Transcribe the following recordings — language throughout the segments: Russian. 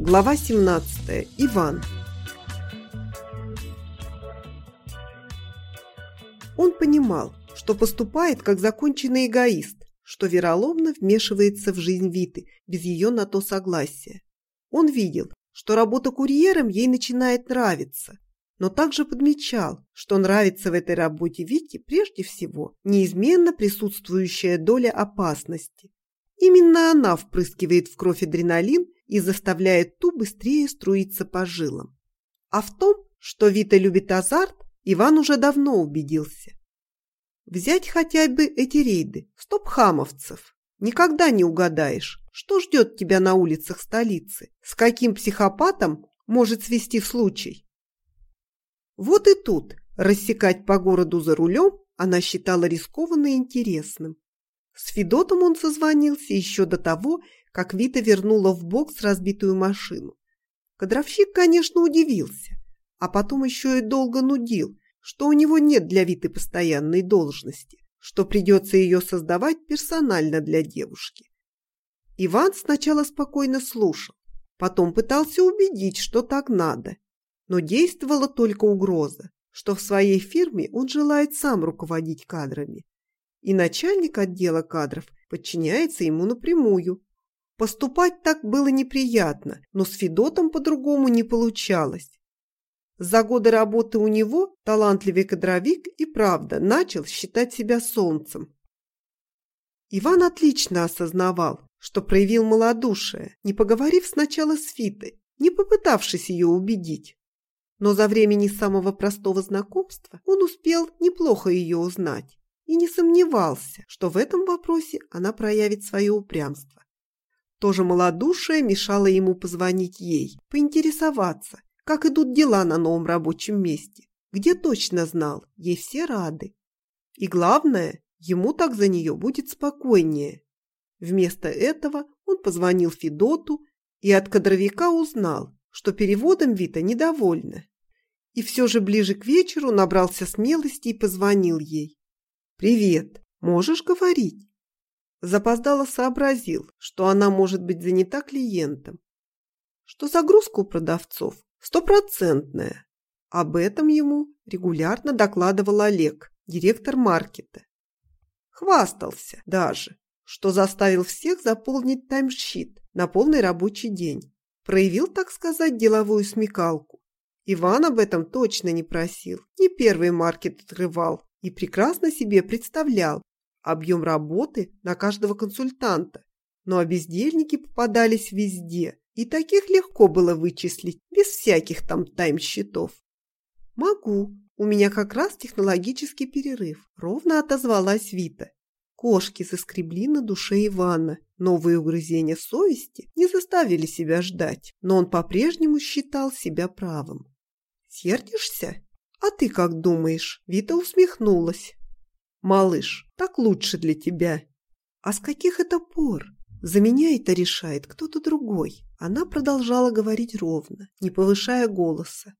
Глава 17. Иван. Он понимал, что поступает как законченный эгоист, что вероломно вмешивается в жизнь Виты без ее на то согласия. Он видел, что работа курьером ей начинает нравиться, но также подмечал, что нравится в этой работе Вите прежде всего неизменно присутствующая доля опасности. Именно она впрыскивает в кровь адреналин и заставляет ту быстрее струиться по жилам. А в том, что Вита любит азарт, Иван уже давно убедился. Взять хотя бы эти рейды, стоп-хамовцев. Никогда не угадаешь, что ждет тебя на улицах столицы, с каким психопатом может свести случай. Вот и тут рассекать по городу за рулем она считала рискованно и интересным. С Федотом он созвонился еще до того, как Вита вернула в бокс разбитую машину. Кадровщик, конечно, удивился, а потом еще и долго нудил, что у него нет для Виты постоянной должности, что придется ее создавать персонально для девушки. Иван сначала спокойно слушал, потом пытался убедить, что так надо, но действовала только угроза, что в своей фирме он желает сам руководить кадрами. И начальник отдела кадров подчиняется ему напрямую. Поступать так было неприятно, но с Федотом по-другому не получалось. За годы работы у него талантливый кадровик и правда начал считать себя солнцем. Иван отлично осознавал, что проявил малодушие, не поговорив сначала с Фитой, не попытавшись ее убедить. Но за времени самого простого знакомства он успел неплохо ее узнать и не сомневался, что в этом вопросе она проявит свое упрямство. Тоже малодушие мешало ему позвонить ей, поинтересоваться, как идут дела на новом рабочем месте, где точно знал, ей все рады. И главное, ему так за нее будет спокойнее. Вместо этого он позвонил Федоту и от кадровика узнал, что переводом Вита недовольна. И все же ближе к вечеру набрался смелости и позвонил ей. «Привет, можешь говорить?» Запоздало сообразил, что она может быть занята клиентом. Что загрузка у продавцов стопроцентная. Об этом ему регулярно докладывал Олег, директор маркета. Хвастался даже, что заставил всех заполнить таймшит на полный рабочий день. Проявил, так сказать, деловую смекалку. Иван об этом точно не просил, не первый маркет открывал и прекрасно себе представлял, объем работы на каждого консультанта, но бездельники попадались везде, и таких легко было вычислить, без всяких там тайм-счетов. «Могу, у меня как раз технологический перерыв», – ровно отозвалась Вита. Кошки заскребли на душе Ивана. Новые угрызения совести не заставили себя ждать, но он по-прежнему считал себя правым. «Сердишься? А ты как думаешь?» Вита усмехнулась. «Малыш, так лучше для тебя». «А с каких это пор? За меня это решает кто-то другой». Она продолжала говорить ровно, не повышая голоса.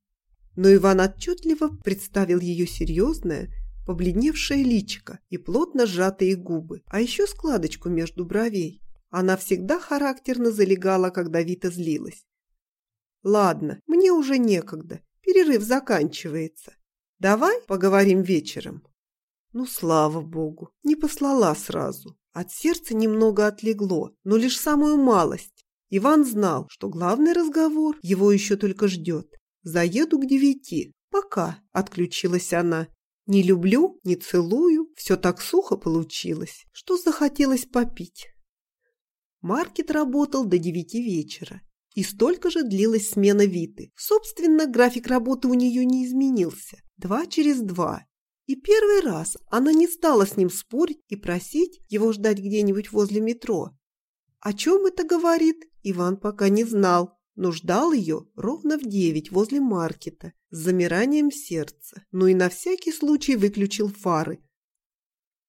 Но Иван отчетливо представил ее серьезное, побледневшее личико и плотно сжатые губы, а еще складочку между бровей. Она всегда характерно залегала, когда Вита злилась. «Ладно, мне уже некогда, перерыв заканчивается. Давай поговорим вечером». Ну, слава богу, не послала сразу. От сердца немного отлегло, но лишь самую малость. Иван знал, что главный разговор его еще только ждет. «Заеду к девяти. Пока», – отключилась она. «Не люблю, не целую. Все так сухо получилось, что захотелось попить». Маркет работал до девяти вечера. И столько же длилась смена Виты. Собственно, график работы у нее не изменился. Два через два. И первый раз она не стала с ним спорить и просить его ждать где-нибудь возле метро. О чем это говорит, Иван пока не знал, но ждал ее ровно в девять возле маркета с замиранием сердца, ну и на всякий случай выключил фары.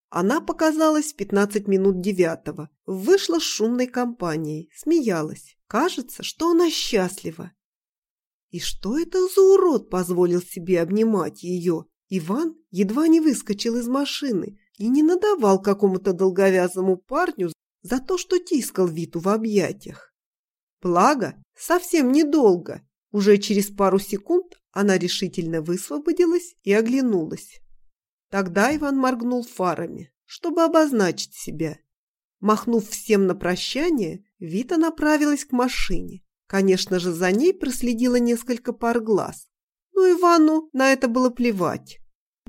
Она показалась в пятнадцать минут девятого, вышла с шумной компанией, смеялась. Кажется, что она счастлива. И что это за урод позволил себе обнимать ее? Иван едва не выскочил из машины и не надавал какому-то долговязому парню за то, что тискал Виту в объятиях. Благо, совсем недолго. Уже через пару секунд она решительно высвободилась и оглянулась. Тогда Иван моргнул фарами, чтобы обозначить себя. Махнув всем на прощание, Вита направилась к машине. Конечно же, за ней проследило несколько пар глаз. Но Ивану на это было плевать.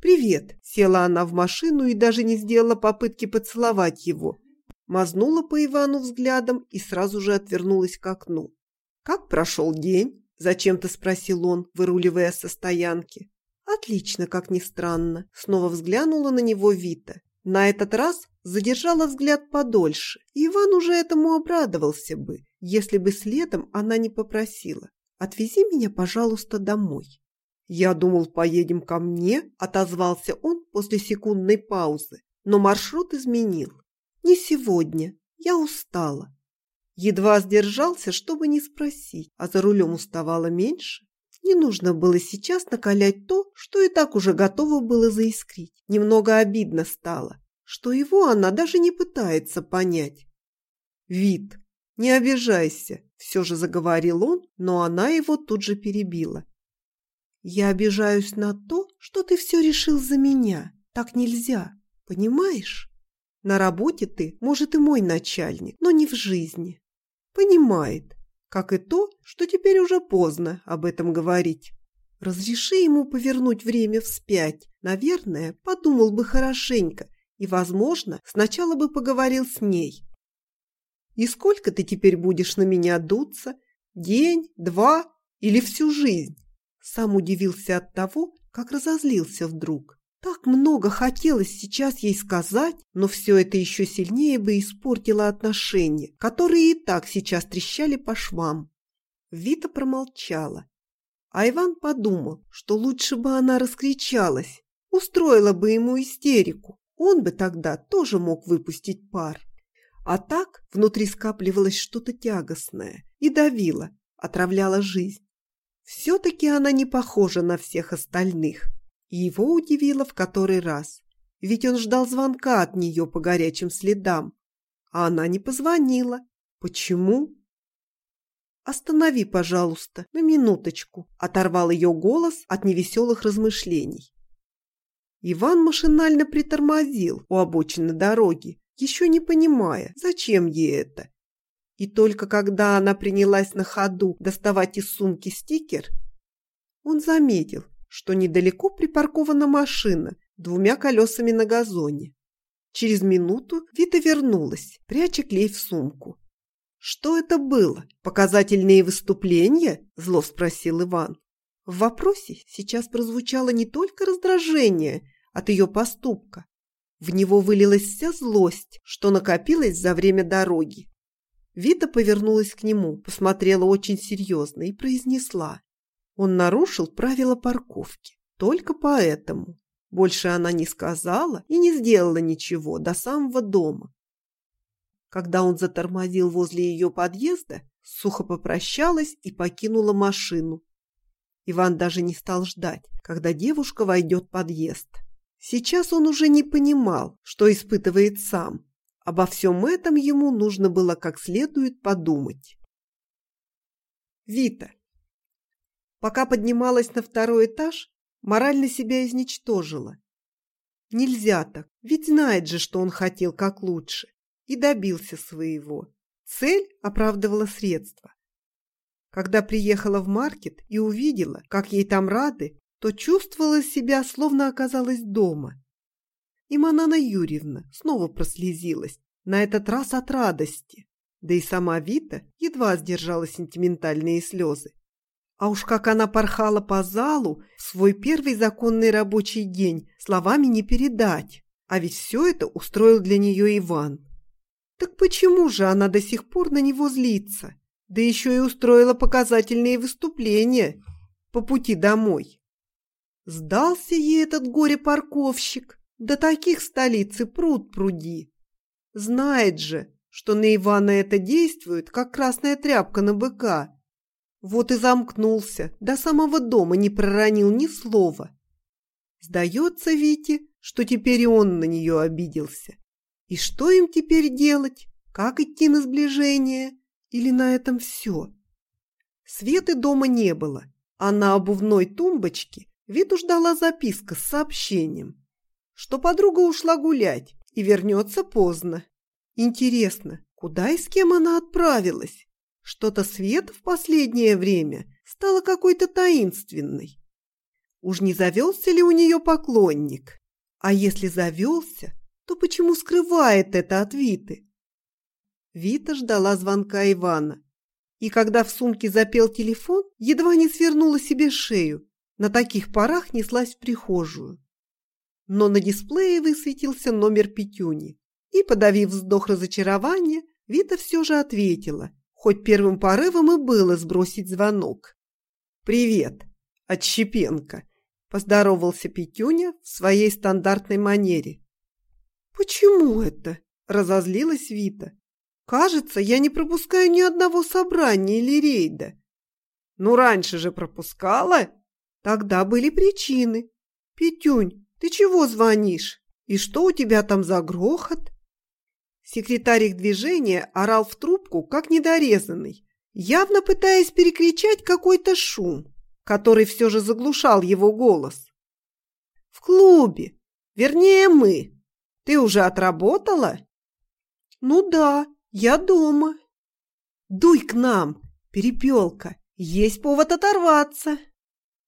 «Привет!» – села она в машину и даже не сделала попытки поцеловать его. Мазнула по Ивану взглядом и сразу же отвернулась к окну. «Как прошел день?» – зачем-то спросил он, выруливая со стоянки. «Отлично, как ни странно!» – снова взглянула на него Вита. На этот раз задержала взгляд подольше, Иван уже этому обрадовался бы, если бы следом она не попросила. «Отвези меня, пожалуйста, домой». «Я думал, поедем ко мне», – отозвался он после секундной паузы, но маршрут изменил. «Не сегодня. Я устала». Едва сдержался, чтобы не спросить, а за рулем уставала меньше. Не нужно было сейчас накалять то, что и так уже готово было заискрить. Немного обидно стало, что его она даже не пытается понять. «Вид, не обижайся», – все же заговорил он, но она его тут же перебила. Я обижаюсь на то, что ты все решил за меня. Так нельзя, понимаешь? На работе ты, может, и мой начальник, но не в жизни. Понимает, как и то, что теперь уже поздно об этом говорить. Разреши ему повернуть время вспять. Наверное, подумал бы хорошенько и, возможно, сначала бы поговорил с ней. И сколько ты теперь будешь на меня дуться? День, два или всю жизнь? Сам удивился от того, как разозлился вдруг. Так много хотелось сейчас ей сказать, но все это еще сильнее бы испортило отношения, которые и так сейчас трещали по швам. Вита промолчала. А Иван подумал, что лучше бы она раскричалась, устроила бы ему истерику. Он бы тогда тоже мог выпустить пар. А так внутри скапливалось что-то тягостное и давило, отравляло жизнь. Все-таки она не похожа на всех остальных. Его удивило в который раз. Ведь он ждал звонка от нее по горячим следам. А она не позвонила. Почему? «Останови, пожалуйста, на минуточку», – оторвал ее голос от невеселых размышлений. Иван машинально притормозил у обочины дороги, еще не понимая, зачем ей это и только когда она принялась на ходу доставать из сумки стикер, он заметил, что недалеко припаркована машина двумя колесами на газоне. Через минуту Вита вернулась, пряча клей в сумку. «Что это было? Показательные выступления?» – зло спросил Иван. В вопросе сейчас прозвучало не только раздражение от ее поступка. В него вылилась вся злость, что накопилась за время дороги. Вита повернулась к нему, посмотрела очень серьезно и произнесла. Он нарушил правила парковки. Только поэтому. Больше она не сказала и не сделала ничего до самого дома. Когда он затормозил возле ее подъезда, сухо попрощалась и покинула машину. Иван даже не стал ждать, когда девушка войдет в подъезд. Сейчас он уже не понимал, что испытывает сам, Обо всем этом ему нужно было как следует подумать. Вита. Пока поднималась на второй этаж, морально себя изничтожила. Нельзя так, ведь знает же, что он хотел как лучше, и добился своего. Цель оправдывала средства. Когда приехала в маркет и увидела, как ей там рады, то чувствовала себя, словно оказалась дома. И Манана Юрьевна снова прослезилась, на этот раз от радости. Да и сама Вита едва сдержала сентиментальные слезы. А уж как она порхала по залу в свой первый законный рабочий день, словами не передать. А ведь все это устроил для нее Иван. Так почему же она до сих пор на него злится? Да еще и устроила показательные выступления по пути домой. Сдался ей этот горе-парковщик. До таких столицы пруд пруди. Знает же, что на Ивана это действует, как красная тряпка на быка. Вот и замкнулся, до самого дома не проронил ни слова. Сдается Вите, что теперь и он на нее обиделся. И что им теперь делать? Как идти на сближение? Или на этом все? Светы дома не было, а на обувной тумбочке Виту ждала записка с сообщением, что подруга ушла гулять и вернется поздно. Интересно, куда и с кем она отправилась? Что-то Света в последнее время стала какой-то таинственной. Уж не завелся ли у нее поклонник? А если завелся, то почему скрывает это от Виты? Вита ждала звонка Ивана. И когда в сумке запел телефон, едва не свернула себе шею. На таких парах неслась в прихожую. Но на дисплее высветился номер Петюни. И, подавив вздох разочарования, Вита все же ответила, хоть первым порывом и было сбросить звонок. «Привет, Отщепенко», – поздоровался Петюня в своей стандартной манере. «Почему это?» – разозлилась Вита. «Кажется, я не пропускаю ни одного собрания или рейда». «Ну, раньше же пропускала?» «Тогда были причины. Петюнь, ты чего звонишь? И что у тебя там за грохот?» Секретарь их движения орал в трубку, как недорезанный, явно пытаясь перекричать какой-то шум, который все же заглушал его голос. «В клубе. Вернее, мы. Ты уже отработала?» «Ну да, я дома». «Дуй к нам, перепелка, есть повод оторваться».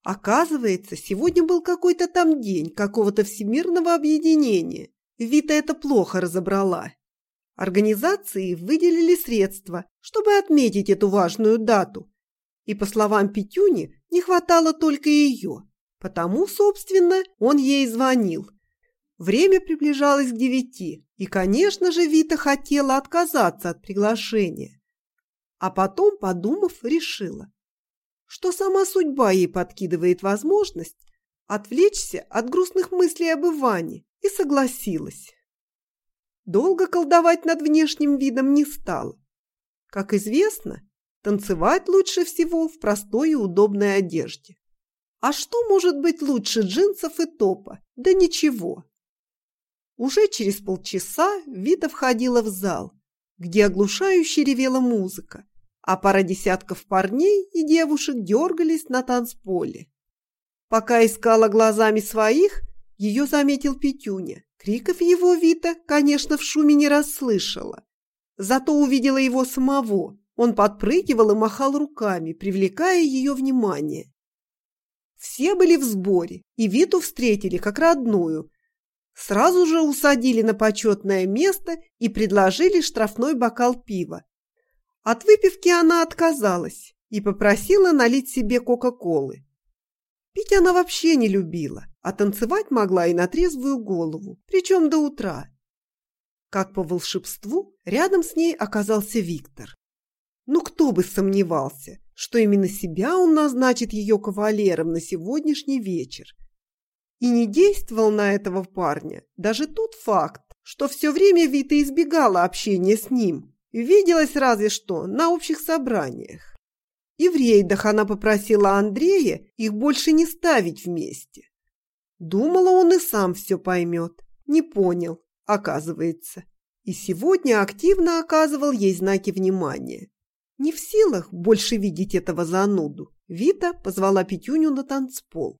Оказывается, сегодня был какой-то там день какого-то всемирного объединения. Вита это плохо разобрала. Организации выделили средства, чтобы отметить эту важную дату. И, по словам Петюни, не хватало только ее. Потому, собственно, он ей звонил. Время приближалось к девяти, и, конечно же, Вита хотела отказаться от приглашения. А потом, подумав, решила, что сама судьба ей подкидывает возможность отвлечься от грустных мыслей об Иване, и согласилась. Долго колдовать над внешним видом не стала. Как известно, танцевать лучше всего в простой и удобной одежде. А что может быть лучше джинсов и топа? Да ничего. Уже через полчаса Вита входила в зал, где оглушающе ревела музыка, а пара десятков парней и девушек дергались на танцполе. Пока искала глазами своих, ее заметил Петюня. Криков его Вита, конечно, в шуме не расслышала. Зато увидела его самого. Он подпрыгивал и махал руками, привлекая ее внимание. Все были в сборе, и Виту встретили как родную. Сразу же усадили на почетное место и предложили штрафной бокал пива. От выпивки она отказалась и попросила налить себе Кока-Колы. Пить она вообще не любила, а танцевать могла и на трезвую голову, причем до утра. Как по волшебству, рядом с ней оказался Виктор. Ну, кто бы сомневался, что именно себя он назначит ее кавалером на сегодняшний вечер. И не действовал на этого парня даже тот факт, что все время Вита избегала общения с ним, Виделась разве что на общих собраниях. И в рейдах она попросила Андрея их больше не ставить вместе. Думала, он и сам все поймет. Не понял, оказывается. И сегодня активно оказывал ей знаки внимания. Не в силах больше видеть этого зануду, Вита позвала Петюню на танцпол.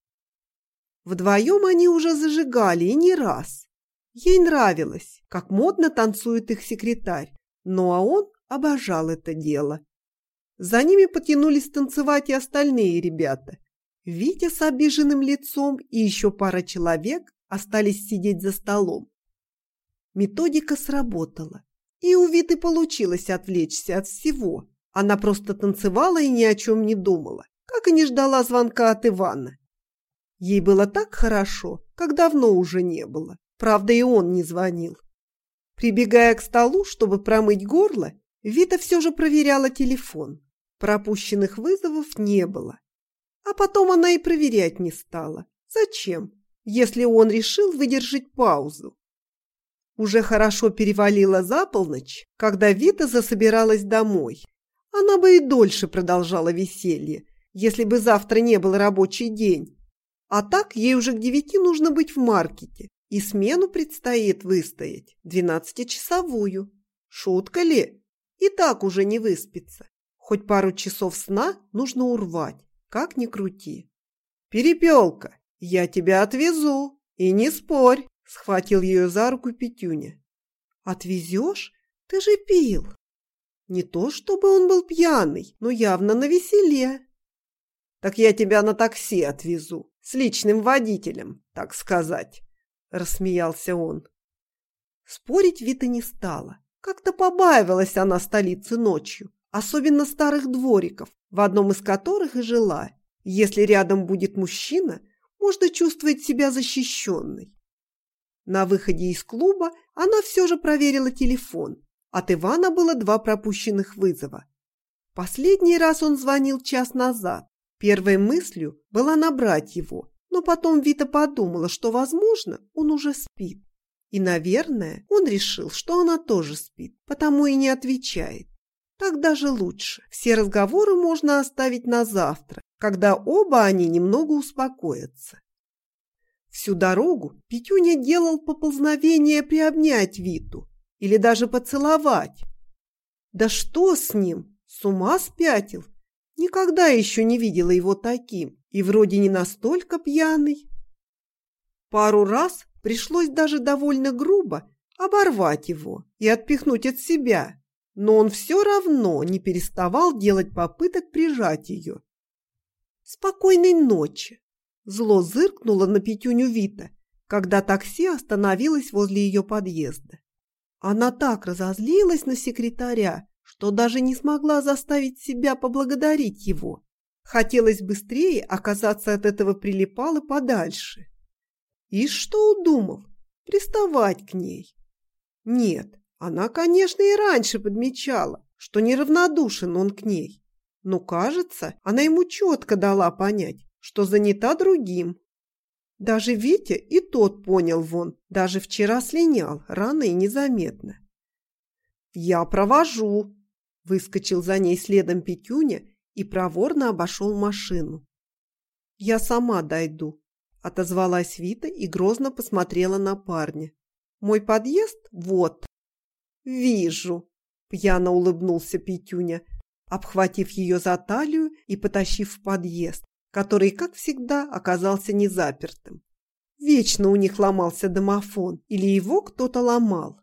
Вдвоем они уже зажигали, и не раз. Ей нравилось, как модно танцует их секретарь, ну а он обожал это дело. За ними потянулись танцевать и остальные ребята. Витя с обиженным лицом и еще пара человек остались сидеть за столом. Методика сработала, и у Виты получилось отвлечься от всего. Она просто танцевала и ни о чем не думала, как и не ждала звонка от Ивана. Ей было так хорошо, как давно уже не было. Правда, и он не звонил. Прибегая к столу, чтобы промыть горло, Вита все же проверяла телефон. Пропущенных вызовов не было. А потом она и проверять не стала. Зачем, если он решил выдержать паузу? Уже хорошо перевалила за полночь, когда Вита засобиралась домой. Она бы и дольше продолжала веселье, если бы завтра не был рабочий день. А так ей уже к девяти нужно быть в маркете, и смену предстоит выстоять двенадцатичасовую. Шутка ли? и так уже не выспится. Хоть пару часов сна нужно урвать, как ни крути. «Перепелка, я тебя отвезу, и не спорь!» – схватил ее за руку Петюня. «Отвезешь? Ты же пил!» Не то чтобы он был пьяный, но явно на веселе. «Так я тебя на такси отвезу, с личным водителем, так сказать», – рассмеялся он. Спорить Вита не стала. Как-то побаивалась она столицы ночью, особенно старых двориков, в одном из которых и жила. Если рядом будет мужчина, можно чувствовать себя защищенной. На выходе из клуба она все же проверила телефон. От Ивана было два пропущенных вызова. Последний раз он звонил час назад. Первой мыслью была набрать его, но потом Вита подумала, что, возможно, он уже спит. И, наверное, он решил, что она тоже спит, потому и не отвечает. Так даже лучше. Все разговоры можно оставить на завтра, когда оба они немного успокоятся. Всю дорогу Петюня делал поползновение приобнять Виту, или даже поцеловать. Да что с ним? С ума спятил? Никогда еще не видела его таким, и вроде не настолько пьяный. Пару раз пришлось даже довольно грубо оборвать его и отпихнуть от себя, но он все равно не переставал делать попыток прижать ее. «Спокойной ночи!» Зло зыркнуло на Петюню Вита, когда такси остановилось возле ее подъезда. Она так разозлилась на секретаря, что даже не смогла заставить себя поблагодарить его. Хотелось быстрее оказаться от этого прилипалы подальше. И что удумал? Приставать к ней. Нет, она, конечно, и раньше подмечала, что неравнодушен он к ней. Но, кажется, она ему четко дала понять, что занята другим. Даже Витя и тот понял вон, даже вчера слинял, рано и незаметно. «Я провожу!» – выскочил за ней следом Петюня и проворно обошел машину. «Я сама дойду», – отозвалась Вита и грозно посмотрела на парня. «Мой подъезд вот». «Вижу», – пьяно улыбнулся Петюня, обхватив ее за талию и потащив в подъезд который, как всегда, оказался незапертым. Вечно у них ломался домофон, или его кто-то ломал.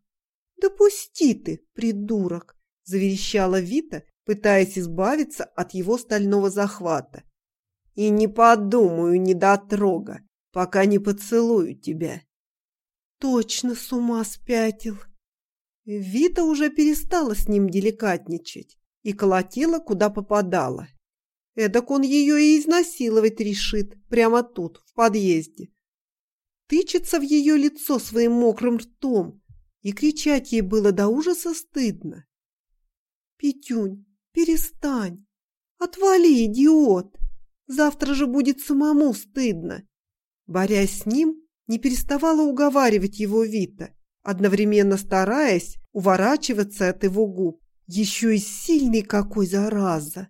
«Да пусти ты, придурок!» – заверещала Вита, пытаясь избавиться от его стального захвата. «И не подумаю, недотрога, пока не поцелую тебя». «Точно с ума спятил!» Вита уже перестала с ним деликатничать и колотила, куда попадала. Эдак он ее и изнасиловать решит, прямо тут, в подъезде. Тычется в ее лицо своим мокрым ртом, и кричать ей было до ужаса стыдно. «Петюнь, перестань! Отвали, идиот! Завтра же будет самому стыдно!» Борясь с ним, не переставала уговаривать его Вита, одновременно стараясь уворачиваться от его губ. Еще и сильный какой, зараза!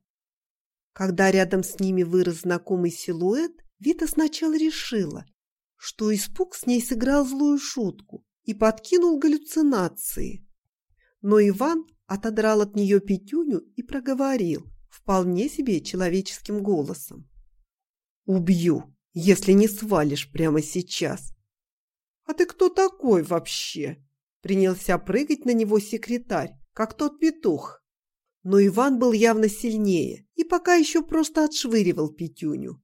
Когда рядом с ними вырос знакомый силуэт, Вита сначала решила, что испуг с ней сыграл злую шутку и подкинул галлюцинации. Но Иван отодрал от нее пятюню и проговорил вполне себе человеческим голосом. «Убью, если не свалишь прямо сейчас». «А ты кто такой вообще?» Принялся прыгать на него секретарь, как тот петух, но Иван был явно сильнее и пока еще просто отшвыривал Петюню.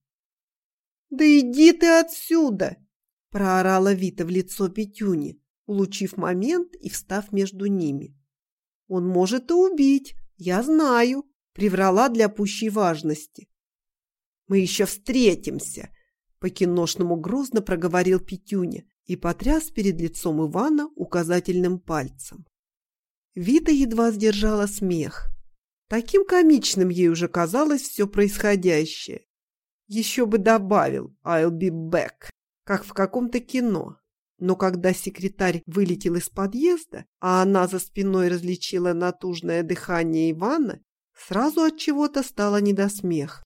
«Да иди ты отсюда!» – проорала Вита в лицо Петюни, улучив момент и встав между ними. «Он может и убить, я знаю», – приврала для пущей важности. «Мы еще встретимся!» – по-киношному грозно проговорил Петюня и потряс перед лицом Ивана указательным пальцем. Вита едва сдержала смех. Таким комичным ей уже казалось все происходящее. Еще бы добавил «I'll be back», как в каком-то кино. Но когда секретарь вылетел из подъезда, а она за спиной различила натужное дыхание Ивана, сразу от чего-то стало не до смех.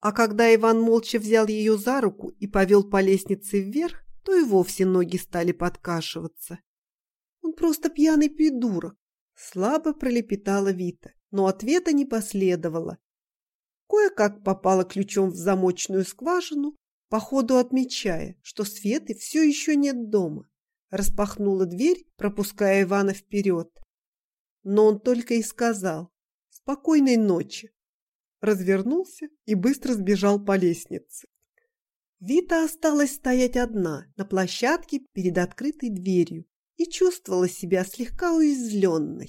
А когда Иван молча взял ее за руку и повел по лестнице вверх, то и вовсе ноги стали подкашиваться. Он просто пьяный придурок, Слабо пролепетала Вита, но ответа не последовало. Кое-как попала ключом в замочную скважину, по ходу отмечая, что Светы все еще нет дома. Распахнула дверь, пропуская Ивана вперед. Но он только и сказал «Спокойной ночи!» Развернулся и быстро сбежал по лестнице. Вита осталась стоять одна на площадке перед открытой дверью и чувствовала себя слегка уязвленной.